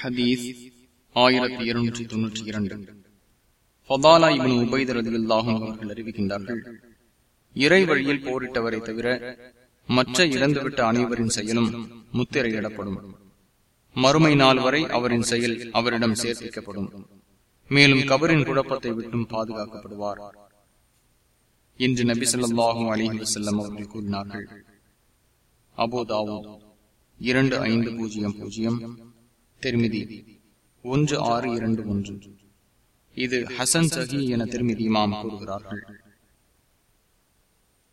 ஹதீஸ் ஆயிரத்தி இருநூற்றி தொன்னூற்றி இரண்டு. ஃபதாலா இவன் உபைதரதில்லாகும் அவர்கள் அறிவிக்கின்றார்கள் இறை வழியில் போரிட்டவரை தவிர மற்ற இறந்துவிட்ட அனைவரின் செயலும் முத்திரையிடப்படும். மறுமை நாள் வரை அவரின் செயல் அவரிடம் சேர்ப்பிக்கப்படும். மேலும் கபரின் குழப்பத்தை விட்டும் பாதுகாக்கப்படுவார். என்று நபி சொல்லாஹும் அலிஹி வசல்லம் அவர்கள் கூறினார்கள். அபோதாவோ இரண்டு ஐந்து பூஜ்ஜியம் பூஜ்ஜியம் திருமிதி. ஒன்று ஆறு இரண்டு ஒன்று. இது ஹசன் சஹி என திருமிதி இமாம் கூறுகிறார்கள்.